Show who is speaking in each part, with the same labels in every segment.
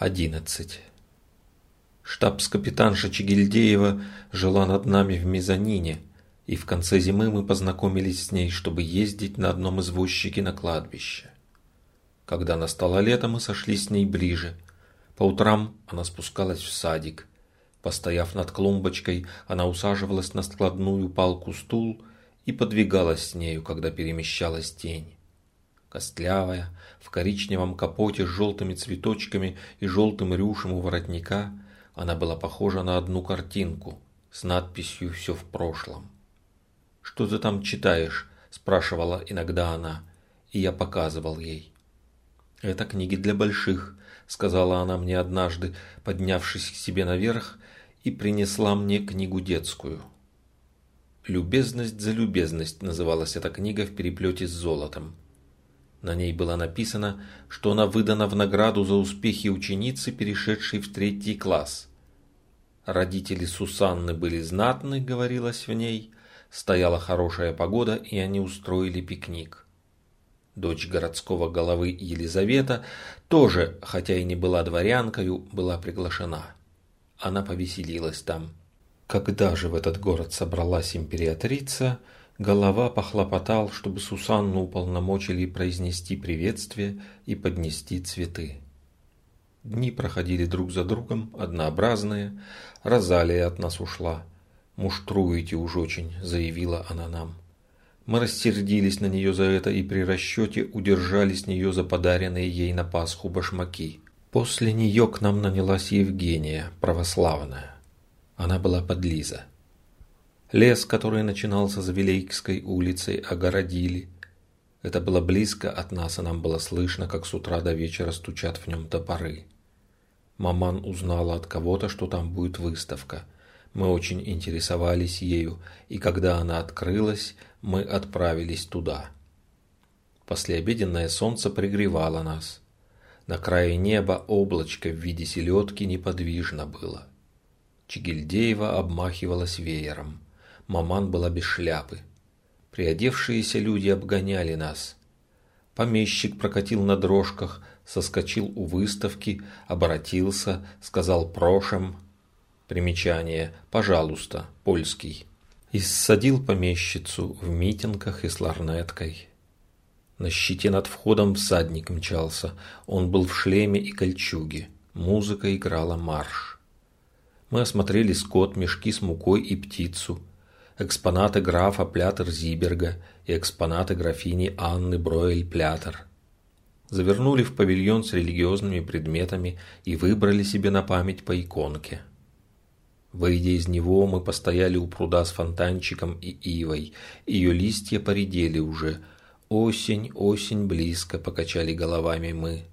Speaker 1: 11. Штабс-капитанша Чигильдеева жила над нами в мезонине, и в конце зимы мы познакомились с ней, чтобы ездить на одном извозчике на кладбище. Когда настало лето, мы сошли с ней ближе. По утрам она спускалась в садик. Постояв над клумбочкой, она усаживалась на складную палку-стул и подвигалась с нею, когда перемещалась тень костлявая, в коричневом капоте с желтыми цветочками и желтым рюшем у воротника, она была похожа на одну картинку с надписью «Все в прошлом». «Что ты там читаешь?» – спрашивала иногда она, и я показывал ей. «Это книги для больших», – сказала она мне однажды, поднявшись к себе наверх, и принесла мне книгу детскую. «Любезность за любезность» называлась эта книга в переплете с золотом. На ней было написано, что она выдана в награду за успехи ученицы, перешедшей в третий класс. Родители Сусанны были знатны, говорилось в ней, стояла хорошая погода, и они устроили пикник. Дочь городского головы Елизавета тоже, хотя и не была дворянкою, была приглашена. Она повеселилась там. Когда же в этот город собралась императрица – Голова похлопотал, чтобы Сусанну уполномочили произнести приветствие и поднести цветы. Дни проходили друг за другом, однообразные. Розалия от нас ушла. «Муштруете уж очень», — заявила она нам. Мы рассердились на нее за это и при расчете удержали с нее за подаренные ей на Пасху башмаки. После нее к нам нанялась Евгения, православная. Она была подлиза. Лес, который начинался за Вилейкской улицей, огородили. Это было близко от нас, и нам было слышно, как с утра до вечера стучат в нем топоры. Маман узнала от кого-то, что там будет выставка. Мы очень интересовались ею, и когда она открылась, мы отправились туда. Послеобеденное солнце пригревало нас. На крае неба облачко в виде селедки неподвижно было. Чигильдеева обмахивалась веером. Маман была без шляпы. Приодевшиеся люди обгоняли нас. Помещик прокатил на дрожках, соскочил у выставки, обратился, сказал «прошем». Примечание «пожалуйста», польский. И ссадил помещицу в митингах и с ларнеткой. На щите над входом всадник мчался. Он был в шлеме и кольчуге. Музыка играла марш. Мы осмотрели скот, мешки с мукой и птицу экспонаты графа Плятер-Зиберга и экспонаты графини Анны Броэль-Плятер. Завернули в павильон с религиозными предметами и выбрали себе на память по иконке. Выйдя из него, мы постояли у пруда с фонтанчиком и ивой. Ее листья поредели уже. Осень, осень близко, покачали головами мы.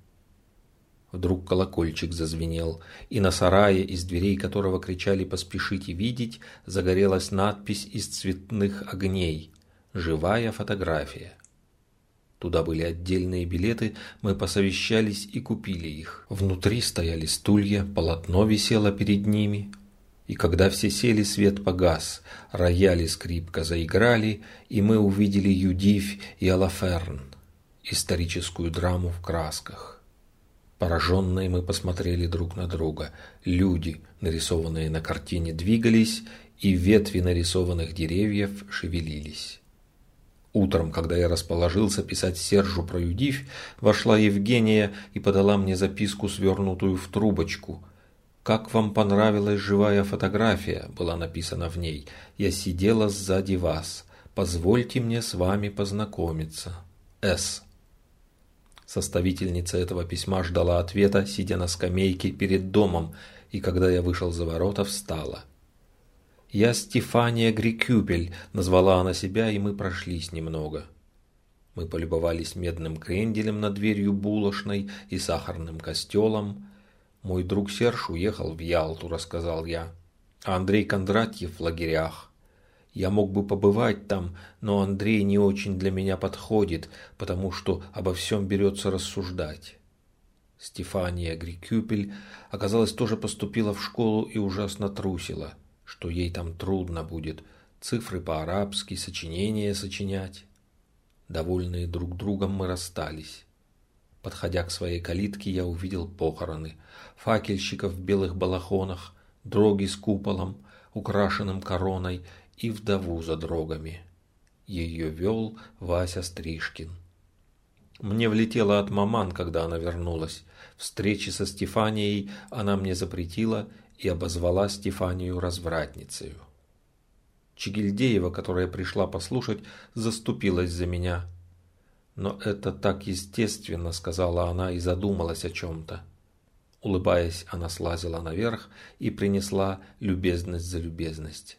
Speaker 1: Вдруг колокольчик зазвенел, и на сарае, из дверей которого кричали «поспешите видеть», загорелась надпись из цветных огней «Живая фотография». Туда были отдельные билеты, мы посовещались и купили их. Внутри стояли стулья, полотно висело перед ними. И когда все сели, свет погас, рояли скрипка заиграли, и мы увидели Юдивь и Алаферн, историческую драму в красках. Пораженные мы посмотрели друг на друга. Люди, нарисованные на картине, двигались, и ветви нарисованных деревьев шевелились. Утром, когда я расположился писать Сержу про Юдивь, вошла Евгения и подала мне записку, свернутую в трубочку. «Как вам понравилась живая фотография?» была написана в ней. «Я сидела сзади вас. Позвольте мне с вами познакомиться. С». Составительница этого письма ждала ответа, сидя на скамейке перед домом, и когда я вышел за ворота, встала. «Я Стефания Грикюпель», — назвала она себя, и мы прошлись немного. Мы полюбовались медным кренделем над дверью булочной и сахарным костелом. «Мой друг Серж уехал в Ялту», — рассказал я. «А Андрей Кондратьев в лагерях. Я мог бы побывать там, но Андрей не очень для меня подходит, потому что обо всем берется рассуждать. Стефания Грикюпель, оказалось, тоже поступила в школу и ужасно трусила, что ей там трудно будет цифры по-арабски, сочинения сочинять. Довольные друг другом мы расстались. Подходя к своей калитке, я увидел похороны. Факельщиков в белых балахонах, дроги с куполом, украшенным короной, и вдову за дрогами. Ее вел Вася Стрижкин. Мне влетело от маман, когда она вернулась. Встречи со Стефанией она мне запретила и обозвала Стефанию развратницею. Чигильдеева, которая пришла послушать, заступилась за меня. «Но это так естественно», — сказала она и задумалась о чем-то. Улыбаясь, она слазила наверх и принесла любезность за любезность.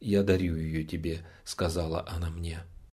Speaker 1: «Я дарю ее тебе», — сказала она мне.